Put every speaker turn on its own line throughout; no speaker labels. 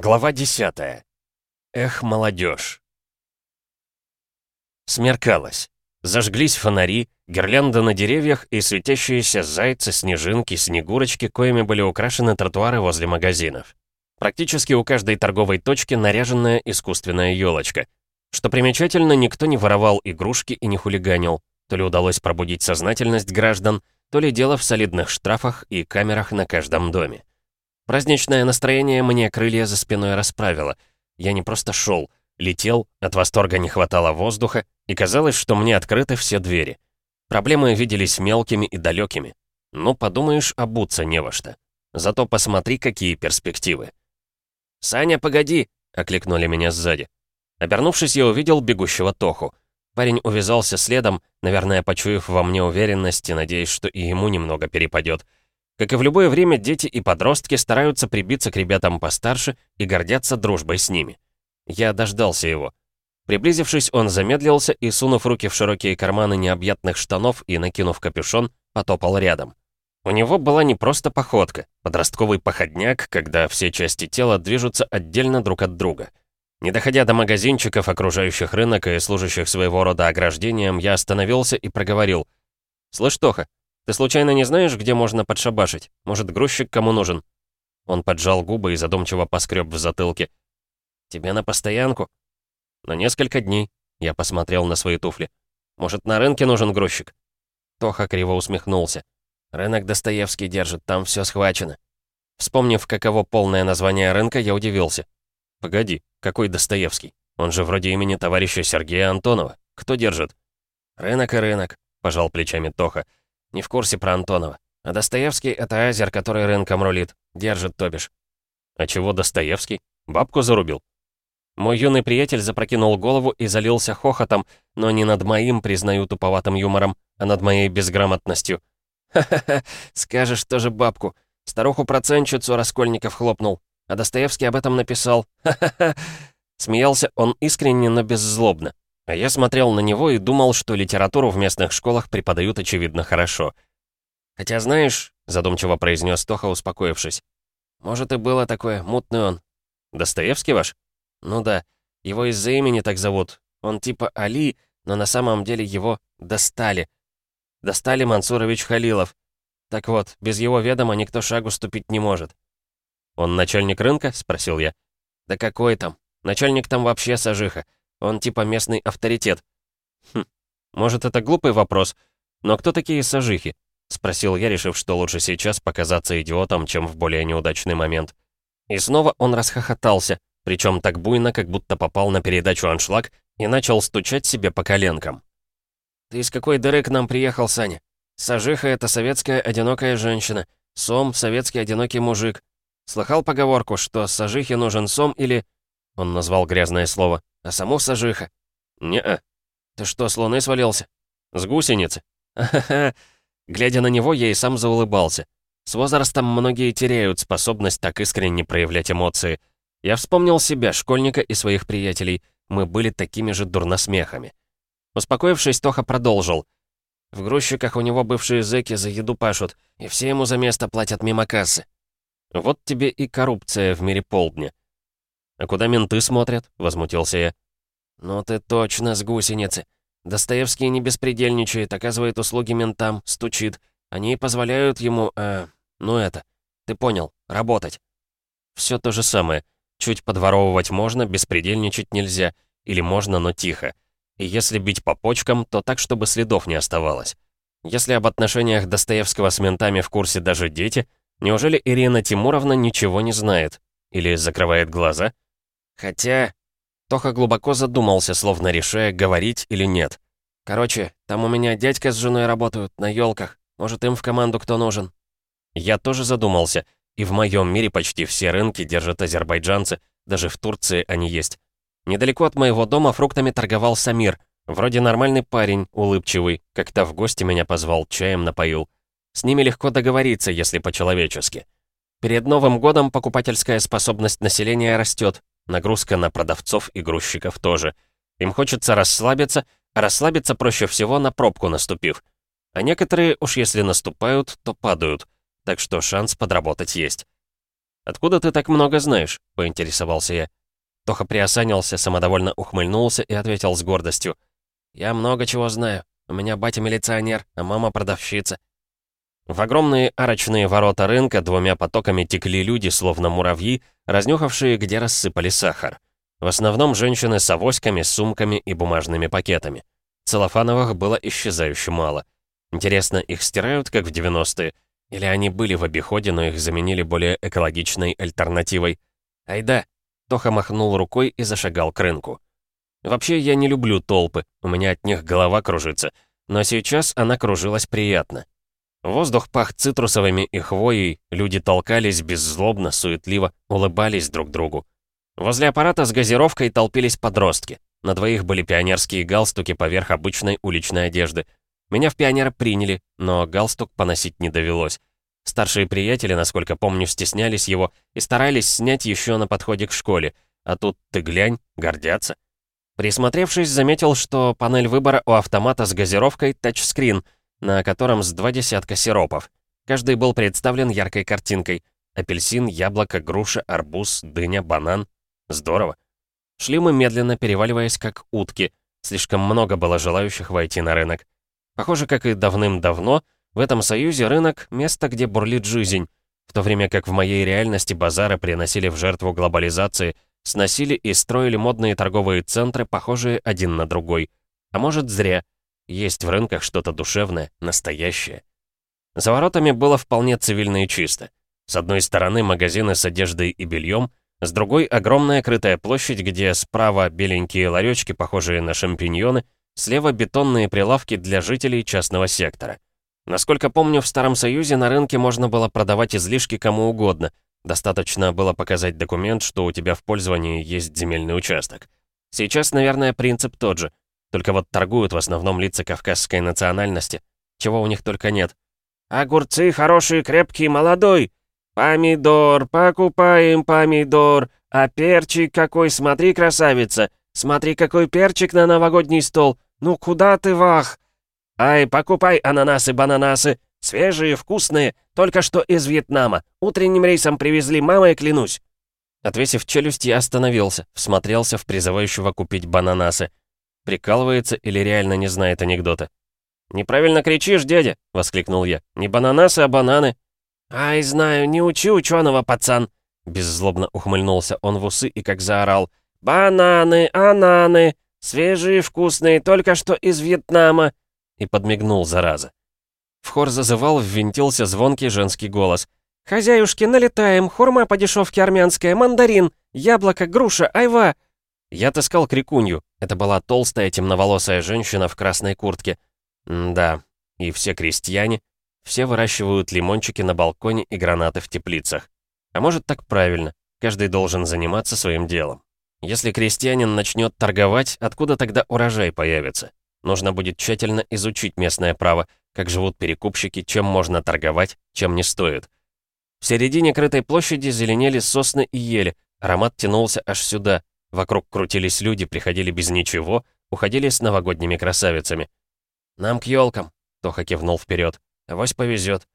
Глава 10. Эх, молодежь. Смеркалось. Зажглись фонари, гирлянда на деревьях и светящиеся зайцы, снежинки, снегурочки, коими были украшены тротуары возле магазинов. Практически у каждой торговой точки наряженная искусственная елочка. Что примечательно, никто не воровал игрушки и не хулиганил. То ли удалось пробудить сознательность граждан, то ли дело в солидных штрафах и камерах на каждом доме. Праздничное настроение мне крылья за спиной расправило. Я не просто шел, летел, от восторга не хватало воздуха, и казалось, что мне открыты все двери. Проблемы виделись мелкими и далекими. Ну, подумаешь, обуться не во что. Зато посмотри, какие перспективы. «Саня, погоди!» — окликнули меня сзади. Обернувшись, я увидел бегущего Тоху. Парень увязался следом, наверное, почуяв во мне уверенность и надеясь, что и ему немного перепадет. Как и в любое время, дети и подростки стараются прибиться к ребятам постарше и гордятся дружбой с ними. Я дождался его. Приблизившись, он замедлился и, сунув руки в широкие карманы необъятных штанов и накинув капюшон, потопал рядом. У него была не просто походка, подростковый походняк, когда все части тела движутся отдельно друг от друга. Не доходя до магазинчиков, окружающих рынок и служащих своего рода ограждением, я остановился и проговорил. «Слышь, Тоха, ты случайно не знаешь, где можно подшабашить? Может, грузчик кому нужен?» Он поджал губы и задумчиво поскреб в затылке. «Тебе на постоянку?» «На несколько дней», — я посмотрел на свои туфли. «Может, на рынке нужен грузчик?» Тоха криво усмехнулся. «Рынок Достоевский держит, там все схвачено». Вспомнив, каково полное название рынка, я удивился. «Погоди, какой Достоевский? Он же вроде имени товарища Сергея Антонова. Кто держит?» «Рынок и рынок», — пожал плечами Тоха. Не в курсе про Антонова. А Достоевский — это азер, который рынком рулит. Держит, то бишь. А чего Достоевский? Бабку зарубил? Мой юный приятель запрокинул голову и залился хохотом, но не над моим, признаю, туповатым юмором, а над моей безграмотностью. «Ха-ха-ха, скажешь тоже бабку. Старуху-процентщицу Раскольников хлопнул. А Достоевский об этом написал. Ха-ха-ха!» Смеялся он искренне, но беззлобно. А я смотрел на него и думал, что литературу в местных школах преподают, очевидно, хорошо. «Хотя, знаешь», — задумчиво произнес Тоха, успокоившись, «может, и было такое, мутный он». «Достоевский ваш?» «Ну да, его из-за имени так зовут. Он типа Али, но на самом деле его достали. Достали Мансурович Халилов. Так вот, без его ведома никто шагу ступить не может». «Он начальник рынка?» — спросил я. «Да какой там? Начальник там вообще сажиха. Он типа местный авторитет. Хм, может, это глупый вопрос, но кто такие сажихи? Спросил я, решив, что лучше сейчас показаться идиотом, чем в более неудачный момент. И снова он расхохотался, причем так буйно, как будто попал на передачу «Аншлаг» и начал стучать себе по коленкам. «Ты из какой дыры к нам приехал, Саня? Сажиха — это советская одинокая женщина, сом — советский одинокий мужик. Слыхал поговорку, что сажихе нужен сом или...» Он назвал грязное слово. А саму сажиха? Не-а. Ты что, с луны свалился? С гусеницы? Глядя на него, я и сам заулыбался. С возрастом многие теряют способность так искренне проявлять эмоции. Я вспомнил себя, школьника и своих приятелей. Мы были такими же дурносмехами. Успокоившись, Тоха продолжил. В грузчиках у него бывшие зэки за еду пашут, и все ему за место платят мимо кассы. Вот тебе и коррупция в мире полдня. «А куда менты смотрят?» — возмутился я. «Ну ты точно с гусеницы. Достоевский не беспредельничает, оказывает услуги ментам, стучит. Они позволяют ему, э, ну это, ты понял, работать». Все то же самое. Чуть подворовывать можно, беспредельничать нельзя. Или можно, но тихо. И если бить по почкам, то так, чтобы следов не оставалось. Если об отношениях Достоевского с ментами в курсе даже дети, неужели Ирина Тимуровна ничего не знает? Или закрывает глаза? Хотя... Тоха глубоко задумался, словно решая, говорить или нет. Короче, там у меня дядька с женой работают, на елках. Может, им в команду кто нужен? Я тоже задумался. И в моем мире почти все рынки держат азербайджанцы. Даже в Турции они есть. Недалеко от моего дома фруктами торговал Самир. Вроде нормальный парень, улыбчивый. Как-то в гости меня позвал, чаем напоил. С ними легко договориться, если по-человечески. Перед Новым годом покупательская способность населения растет, Нагрузка на продавцов и грузчиков тоже. Им хочется расслабиться, а расслабиться проще всего на пробку наступив. А некоторые, уж если наступают, то падают. Так что шанс подработать есть. «Откуда ты так много знаешь?» — поинтересовался я. Тоха приосанился, самодовольно ухмыльнулся и ответил с гордостью. «Я много чего знаю. У меня батя милиционер, а мама продавщица». В огромные арочные ворота рынка двумя потоками текли люди, словно муравьи, разнюхавшие, где рассыпали сахар. В основном женщины с авоськами, сумками и бумажными пакетами. Целлофановых было исчезающе мало. Интересно, их стирают, как в 90-е? Или они были в обиходе, но их заменили более экологичной альтернативой? Айда! Тоха махнул рукой и зашагал к рынку. Вообще, я не люблю толпы, у меня от них голова кружится. Но сейчас она кружилась приятно. Воздух пах цитрусовыми и хвоей, люди толкались беззлобно, суетливо, улыбались друг другу. Возле аппарата с газировкой толпились подростки. На двоих были пионерские галстуки поверх обычной уличной одежды. Меня в пионера приняли, но галстук поносить не довелось. Старшие приятели, насколько помню, стеснялись его и старались снять еще на подходе к школе. А тут ты глянь, гордятся. Присмотревшись, заметил, что панель выбора у автомата с газировкой тачскрин, на котором с два десятка сиропов. Каждый был представлен яркой картинкой. Апельсин, яблоко, груша, арбуз, дыня, банан, Здорово. Шли мы медленно, переваливаясь как утки. Слишком много было желающих войти на рынок. Похоже, как и давным-давно, в этом союзе рынок — место, где бурлит жизнь, в то время как в моей реальности базары приносили в жертву глобализации, сносили и строили модные торговые центры, похожие один на другой. А может, зря. Есть в рынках что-то душевное, настоящее. За воротами было вполне цивильно и чисто. С одной стороны магазины с одеждой и бельем, с другой — огромная крытая площадь, где справа беленькие ларечки, похожие на шампиньоны, слева бетонные прилавки для жителей частного сектора. Насколько помню, в Старом Союзе на рынке можно было продавать излишки кому угодно. Достаточно было показать документ, что у тебя в пользовании есть земельный участок. Сейчас, наверное, принцип тот же. Только вот торгуют в основном лица кавказской национальности. Чего у них только нет. «Огурцы хорошие, крепкие, молодой!» «Помидор, покупаем помидор, а перчик какой, смотри, красавица! Смотри, какой перчик на новогодний стол! Ну куда ты, вах? Ай, покупай ананасы-бананасы, свежие, вкусные, только что из Вьетнама. Утренним рейсом привезли, мамой клянусь!» Отвесив челюсть, я остановился, всмотрелся в призывающего купить бананасы. Прикалывается или реально не знает анекдота. «Неправильно кричишь, дядя!» — воскликнул я. «Не бананасы, а бананы!» «Ай, знаю, не учи ученого, пацан!» Беззлобно ухмыльнулся он в усы и как заорал. «Бананы, ананы! Свежие, вкусные, только что из Вьетнама!» И подмигнул, зараза. В хор зазывал, ввинтился звонкий женский голос. «Хозяюшки, налетаем! Хурма по дешевке армянская, мандарин, яблоко, груша, айва!» Я таскал крикунью. Это была толстая темноволосая женщина в красной куртке. М да, и все крестьяне, все выращивают лимончики на балконе и гранаты в теплицах. А может так правильно, каждый должен заниматься своим делом. Если крестьянин начнет торговать, откуда тогда урожай появится? Нужно будет тщательно изучить местное право, как живут перекупщики, чем можно торговать, чем не стоит. В середине крытой площади зеленели сосны и ели, аромат тянулся аж сюда. Вокруг крутились люди, приходили без ничего, уходили с новогодними красавицами. «Нам к елкам», — Тоха кивнул вперед. Авось повезет.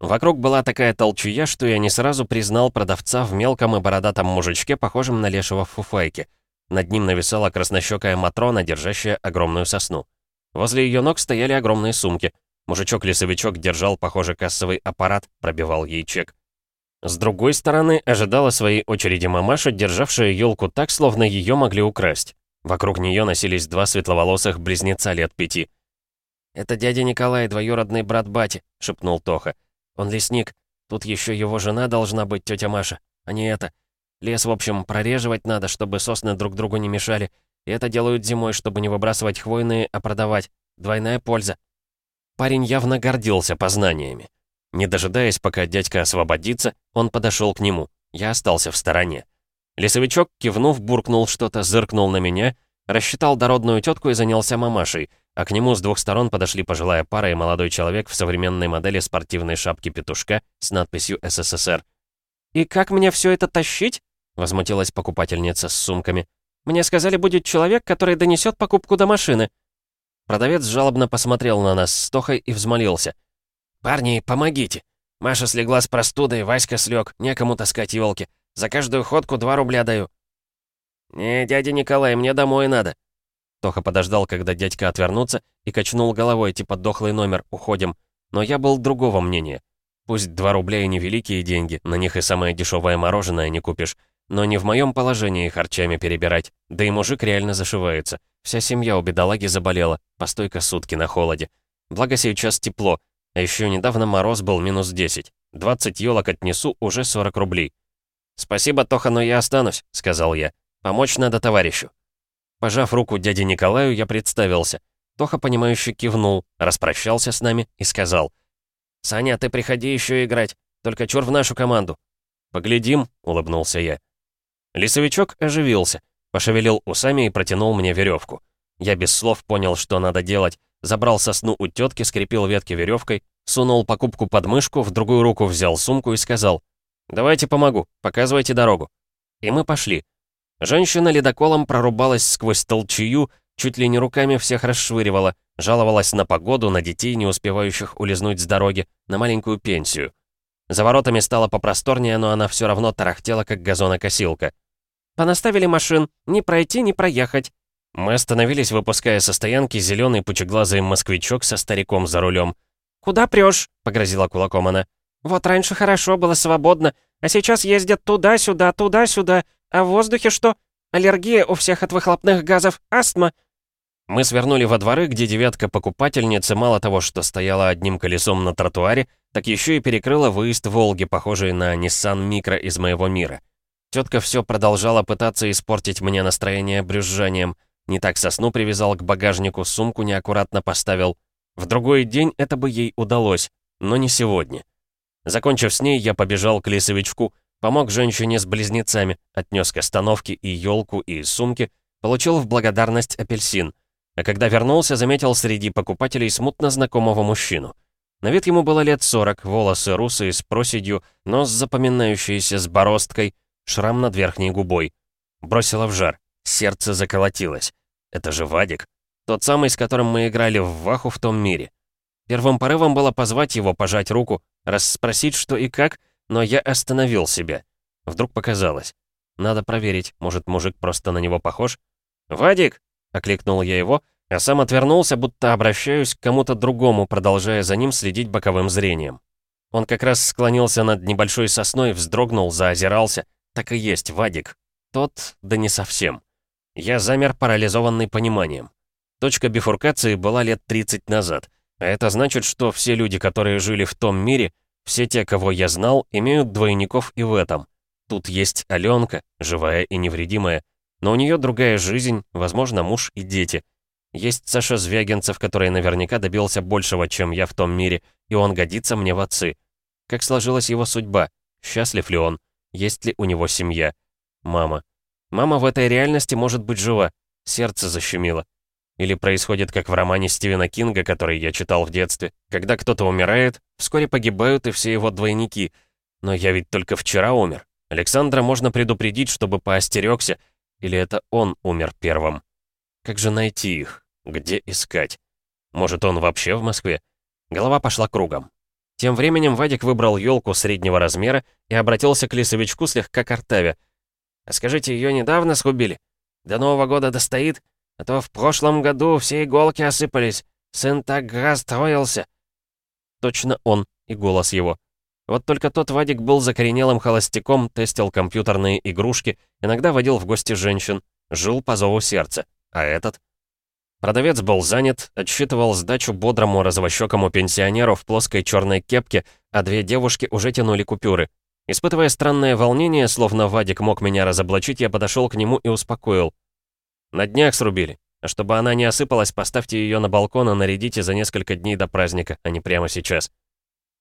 Вокруг была такая толчуя, что я не сразу признал продавца в мелком и бородатом мужичке, похожем на лешего в фуфайке. Над ним нависала краснощекая Матрона, держащая огромную сосну. Возле ее ног стояли огромные сумки. Мужичок-лесовичок держал, похоже, кассовый аппарат, пробивал ей чек. С другой стороны, ожидала своей очереди мамаша, державшая елку так, словно ее могли украсть. Вокруг нее носились два светловолосых близнеца лет пяти. «Это дядя Николай, двоюродный брат Бати», — шепнул Тоха. «Он лесник. Тут еще его жена должна быть, тетя Маша, а не это. Лес, в общем, прореживать надо, чтобы сосны друг другу не мешали. И это делают зимой, чтобы не выбрасывать хвойные, а продавать. Двойная польза». Парень явно гордился познаниями. Не дожидаясь, пока дядька освободится, он подошел к нему. Я остался в стороне. Лесовичок, кивнув, буркнул что-то, зыркнул на меня, рассчитал дородную тетку и занялся мамашей, а к нему с двух сторон подошли пожилая пара и молодой человек в современной модели спортивной шапки петушка с надписью «СССР». «И как мне все это тащить?» — возмутилась покупательница с сумками. «Мне сказали, будет человек, который донесет покупку до машины». Продавец жалобно посмотрел на нас с Тохой и взмолился. «Парни, помогите! Маша слегла с простудой, Васька слег, некому таскать елки. За каждую ходку 2 рубля даю». «Не, дядя Николай, мне домой надо». Тоха подождал, когда дядька отвернется, и качнул головой, типа дохлый номер, уходим. Но я был другого мнения. Пусть 2 рубля и невеликие деньги, на них и самое дешевое мороженое не купишь. Но не в моем положении харчами перебирать. Да и мужик реально зашивается. Вся семья у бедолаги заболела, постойка сутки на холоде. Благо сейчас тепло, а еще недавно мороз был минус 10. 20 елок отнесу, уже 40 рублей. «Спасибо, Тоха, но я останусь», — сказал я. «Помочь надо товарищу». Пожав руку дяде Николаю, я представился. Тоха, понимающе кивнул, распрощался с нами и сказал. «Саня, ты приходи еще играть, только чур в нашу команду». «Поглядим», — улыбнулся я. Лесовичок оживился, пошевелил усами и протянул мне веревку. Я без слов понял, что надо делать, забрал сосну у тетки, скрепил ветки веревкой, сунул покупку под мышку, в другую руку взял сумку и сказал, «Давайте помогу, показывайте дорогу». И мы пошли. Женщина ледоколом прорубалась сквозь толчую, чуть ли не руками всех расшвыривала, жаловалась на погоду, на детей, не успевающих улизнуть с дороги, на маленькую пенсию. За воротами стало попросторнее, но она все равно тарахтела, как газонокосилка. «Понаставили машин, не пройти, не проехать». Мы остановились, выпуская со стоянки зеленый пучеглазый москвичок со стариком за рулем. «Куда прешь?» — погрозила кулаком она. «Вот раньше хорошо, было свободно, а сейчас ездят туда-сюда, туда-сюда. А в воздухе что? Аллергия у всех от выхлопных газов, астма». Мы свернули во дворы, где девятка покупательницы мало того, что стояла одним колесом на тротуаре, так еще и перекрыла выезд Волги, похожий на Nissan Micro из моего мира. Тетка все продолжала пытаться испортить мне настроение брюзжанием. Не так сосну привязал к багажнику, сумку неаккуратно поставил. В другой день это бы ей удалось, но не сегодня. Закончив с ней, я побежал к лесовичку, помог женщине с близнецами, отнес к остановке и елку, и сумки, получил в благодарность апельсин. А когда вернулся, заметил среди покупателей смутно знакомого мужчину. На вид ему было лет 40, волосы русые с проседью, нос запоминающийся с бороздкой, шрам над верхней губой. Бросило в жар, сердце заколотилось. Это же Вадик. Тот самый, с которым мы играли в Ваху в том мире. Первым порывом было позвать его, пожать руку, расспросить, что и как, но я остановил себя. Вдруг показалось. Надо проверить, может, мужик просто на него похож? «Вадик!» — окликнул я его, а сам отвернулся, будто обращаюсь к кому-то другому, продолжая за ним следить боковым зрением. Он как раз склонился над небольшой сосной, вздрогнул, заозирался. Так и есть, Вадик. Тот, да не совсем. Я замер, парализованный пониманием. Точка бифуркации была лет 30 назад. А это значит, что все люди, которые жили в том мире, все те, кого я знал, имеют двойников и в этом. Тут есть Аленка, живая и невредимая, но у нее другая жизнь, возможно, муж и дети. Есть Саша Звягинцев, который наверняка добился большего, чем я в том мире, и он годится мне в отцы. Как сложилась его судьба? Счастлив ли он? Есть ли у него семья? Мама. Мама в этой реальности может быть жива. Сердце защемило. Или происходит, как в романе Стивена Кинга, который я читал в детстве. Когда кто-то умирает, вскоре погибают и все его двойники. Но я ведь только вчера умер. Александра можно предупредить, чтобы поостерегся. Или это он умер первым? Как же найти их? Где искать? Может, он вообще в Москве? Голова пошла кругом. Тем временем Вадик выбрал елку среднего размера и обратился к лесовичку слегка картавя. «А скажите, ее недавно срубили? До Нового года достоит? А то в прошлом году все иголки осыпались. Сын так расстроился». Точно он и голос его. Вот только тот Вадик был закоренелым холостяком, тестил компьютерные игрушки, иногда водил в гости женщин, жил по зову сердца. А этот? Продавец был занят, отсчитывал сдачу бодрому развощекому пенсионеру в плоской черной кепке, а две девушки уже тянули купюры. Испытывая странное волнение, словно Вадик мог меня разоблачить, я подошел к нему и успокоил. «На днях срубили. А чтобы она не осыпалась, поставьте ее на балкон и нарядите за несколько дней до праздника, а не прямо сейчас».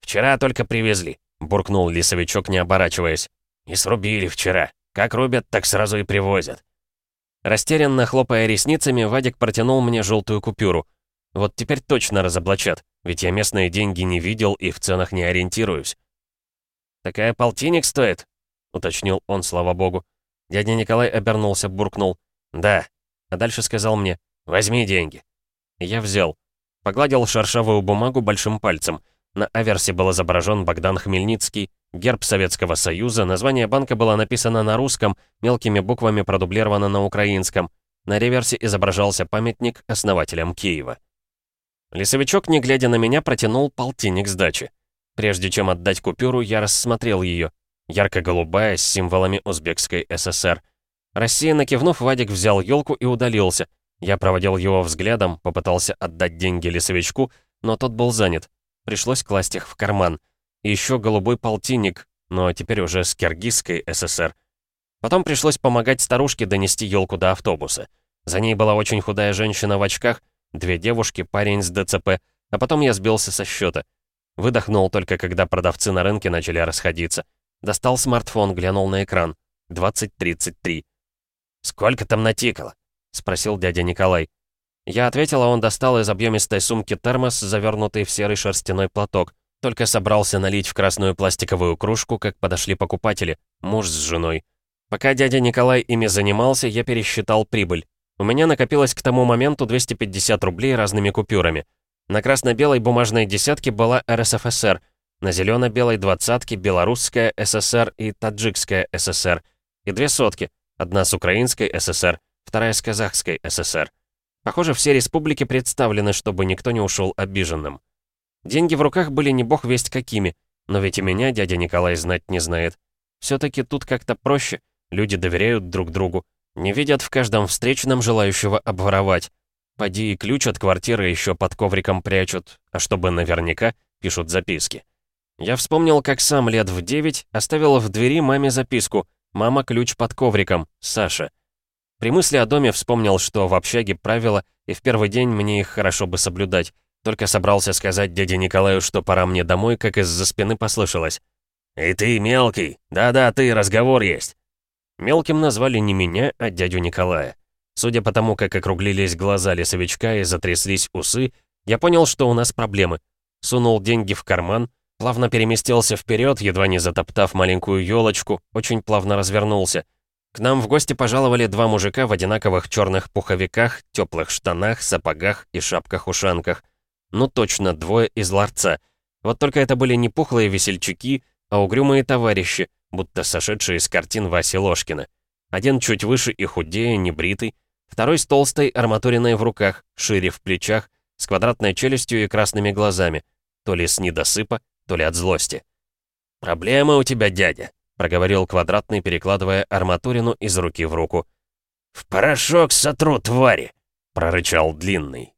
«Вчера только привезли», — буркнул лесовичок, не оборачиваясь. «И срубили вчера. Как рубят, так сразу и привозят. Растерянно хлопая ресницами, Вадик протянул мне желтую купюру. Вот теперь точно разоблачат, ведь я местные деньги не видел и в ценах не ориентируюсь. «Такая полтинник стоит?» — уточнил он, слава богу. Дядя Николай обернулся, буркнул. «Да». А дальше сказал мне, «Возьми деньги». Я взял. Погладил шершавую бумагу большим пальцем. На аверсе был изображен Богдан Хмельницкий, герб Советского Союза, название банка было написано на русском, мелкими буквами продублировано на украинском. На реверсе изображался памятник основателям Киева. Лесовичок, не глядя на меня, протянул полтинник сдачи. Прежде чем отдать купюру, я рассмотрел ее. Ярко-голубая, с символами Узбекской ССР. Рассеянно кивнув, Вадик взял елку и удалился. Я проводил его взглядом, попытался отдать деньги лесовичку, но тот был занят. Пришлось класть их в карман. Еще голубой полтинник, но теперь уже с Киргизской ССР. Потом пришлось помогать старушке донести елку до автобуса. За ней была очень худая женщина в очках, две девушки, парень с ДЦП, а потом я сбился со счета. Выдохнул только, когда продавцы на рынке начали расходиться. Достал смартфон, глянул на экран. 20.33. «Сколько там натикало?» — спросил дядя Николай. Я ответил, а он достал из объемистой сумки термос, завернутый в серый шерстяной платок. Только собрался налить в красную пластиковую кружку, как подошли покупатели, муж с женой. Пока дядя Николай ими занимался, я пересчитал прибыль. У меня накопилось к тому моменту 250 рублей разными купюрами. На красно-белой бумажной десятке была РСФСР, на зелено-белой двадцатке Белорусская ССР и Таджикская ССР, и две сотки, одна с Украинской ССР, вторая с Казахской ССР. Похоже, все республики представлены, чтобы никто не ушел обиженным. Деньги в руках были не бог весть какими, но ведь и меня дядя Николай знать не знает. Все-таки тут как-то проще, люди доверяют друг другу, не видят в каждом встречном желающего обворовать. Поди и ключ от квартиры еще под ковриком прячут, а чтобы наверняка, пишут записки. Я вспомнил, как сам лет в девять оставил в двери маме записку «Мама, ключ под ковриком, Саша». При мысли о доме вспомнил, что в общаге правила, и в первый день мне их хорошо бы соблюдать. Только собрался сказать дяде Николаю, что пора мне домой, как из-за спины послышалось. «И ты, мелкий! Да-да, ты, разговор есть!» Мелким назвали не меня, а дядю Николая. Судя по тому, как округлились глаза лесовичка и затряслись усы, я понял, что у нас проблемы. Сунул деньги в карман, плавно переместился вперед, едва не затоптав маленькую елочку, очень плавно развернулся. К нам в гости пожаловали два мужика в одинаковых черных пуховиках, теплых штанах, сапогах и шапках-ушанках. Ну точно, двое из ларца. Вот только это были не пухлые весельчаки, а угрюмые товарищи, будто сошедшие из картин Васи Ложкина. Один чуть выше и худее, небритый, второй с толстой арматуриной в руках, шире в плечах, с квадратной челюстью и красными глазами, то ли с недосыпа, то ли от злости. «Проблемы у тебя, дядя», — проговорил квадратный, перекладывая арматурину из руки в руку. «В порошок сотру, твари!» — прорычал длинный.